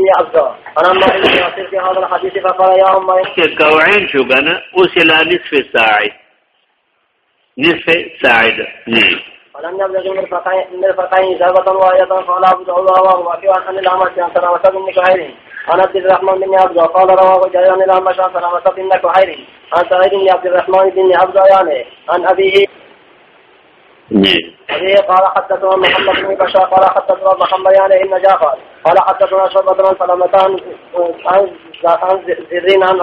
بن عبد أنا ما يصير في هذا الحديث فقال يا ام کې کوعين شو کنه اوس لا نصف ساعة. نصف ساعة. نه ولم يبلغ من الفقين ذهبة واحدة قال أبو داود رواه وفي عن الأعمش عن سلامة بن كهير عن عبد الرحمن بن عبد قال رواه جرير عن الأعمش عن سلامة بن كهير عن سعيد بن عبد الرحمن بن عبد يعني عن أبيه. أبيه قال حدثنا محمد بن بشار قال حدثنا محمد يعني بن جعفر قال حدثنا شعبة عن سلامة عن زرين عن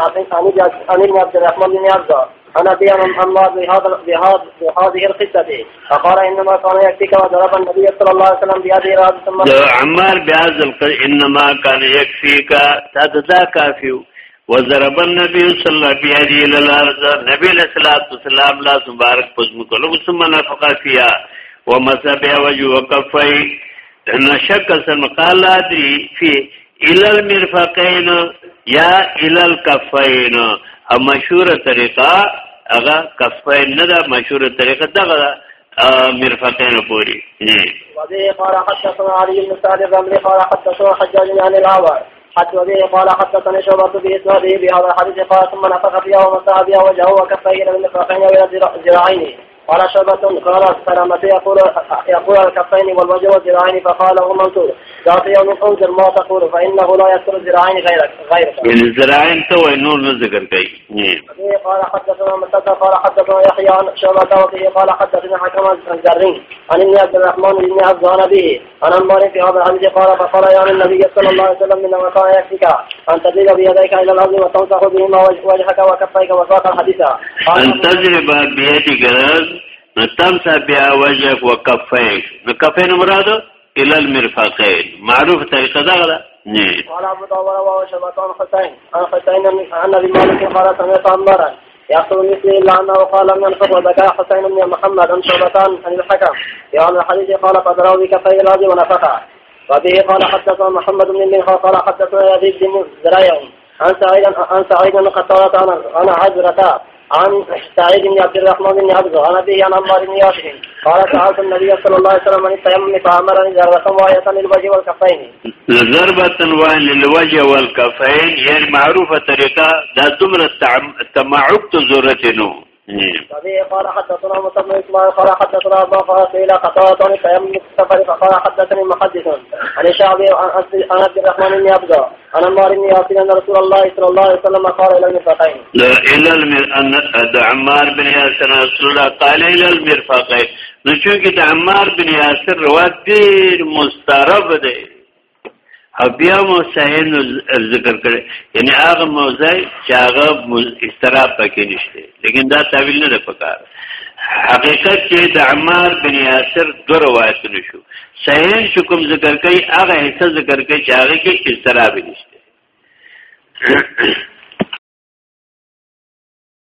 عن ابن عبد الرحمن بن عبد عن أبي محمد بهذا بهذه القصة. فقال إنما كان يكفيك وضرب النبي صلى الله عليه وسلم بهذه الرهب ثم عمار بهذا القصة إنما كان يكفيك تذا كافي وضرب النبي صلى الله عليه وسلم الأرض. صلى الله عليه وسلم لا مبارك پزم ثم نفقا فيها. ومسبه وجه وكفي نشك سن قال ادري في الى المرفقين یا الى الكفين. او مشهور طریقه هغه کفین نه ده مشهور طریقه دغه مرفقین پوری وبه قال حدثنا علي بن سعد بن قال حدثنا حجاج عن الاعور حتى وبه قال حدثني شعبة بإسناده بهذا الحديث قال ثم نفخ فيها ومسح بها وجهه وكفيه من المرفقين والى ذراعين قال شعبة قال سلامة يقول يقول الكفين والوجه والذراعين فقال له منصور ذات انظر ما تقول فإنه لا يذكر الذراعين غيرك غيرك. يعني الذراعين تو نور نه ذکر کوي. قال حدثنا مسدد قال حدثنا يحيى عن شعبة وفيه قال حدثنا حكم الزرين عن ابن عبد الرحمن بن عبد عن ابيه عن عمار في هذا الحديث قال فقال يا النبي صلى الله عليه وسلم انما كان يكفيك أن تضرب بيديك إلى الأرض وتمسح بهما وجهك وكفيك وساق الحديث. أن بيدك نو تمسا بیا وجهك وكفيك نو مراد إلى المرفقين. معروف طریقه دا غلا نه قال أبو داود وشبطان حسين. عن حسين عن أبي مالك قال سمعت عمارا يحصل مثل إلا أنه قال من ينفق وذكى حسين بن محمد. عن شعبتان عن الحكم. هذا الحديث قال قدره بكفي الأرض ونفقها وبه قال حدثنا محمد بن بن قال حدثنا يزيد بن زريع. عن سعيد عن سعيد بن قتادة عن عجرة. عن سعيد بن عبد الرحمن بن عبد عن ابي عن عمار بن ياسر. قال سألت النبي صلى الله عليه وسلم عن التيمم فأمرني ضربة واحدة للوجه والكفين. ضربة واحدة للوجه والكفين يعني معروفة طريقة دا دمر التمعك تزورتنو وبه قال حدثنا بن إسماعيل قال حدثنا ابا إلى قطعت عن تيمم السفر فقال حدثني محدث عن الشعبي عن عبد الرحمن بن عبد عن عمار بن ياسر ان رسول الله صلى الله عليه وسلم قال الى المرفقين. لا الى ان عمار بن ياسر رسول الله قال الى المرفقين. نو چې د عمار بن یاسر روایت ډیر مضطرب دی. او بیا مو صحیح ذکر کړي یعنی هغه موضوع چې هغه اضطراب پکې نشته. لیکن دا تاویل نه ده پکار حقیقت چې د عمار بن یاسر دو روایتونه شو. صحیح شو کوم ذکر کوي هغه حصہ ذکر کوي چې هغه کې استراب نشته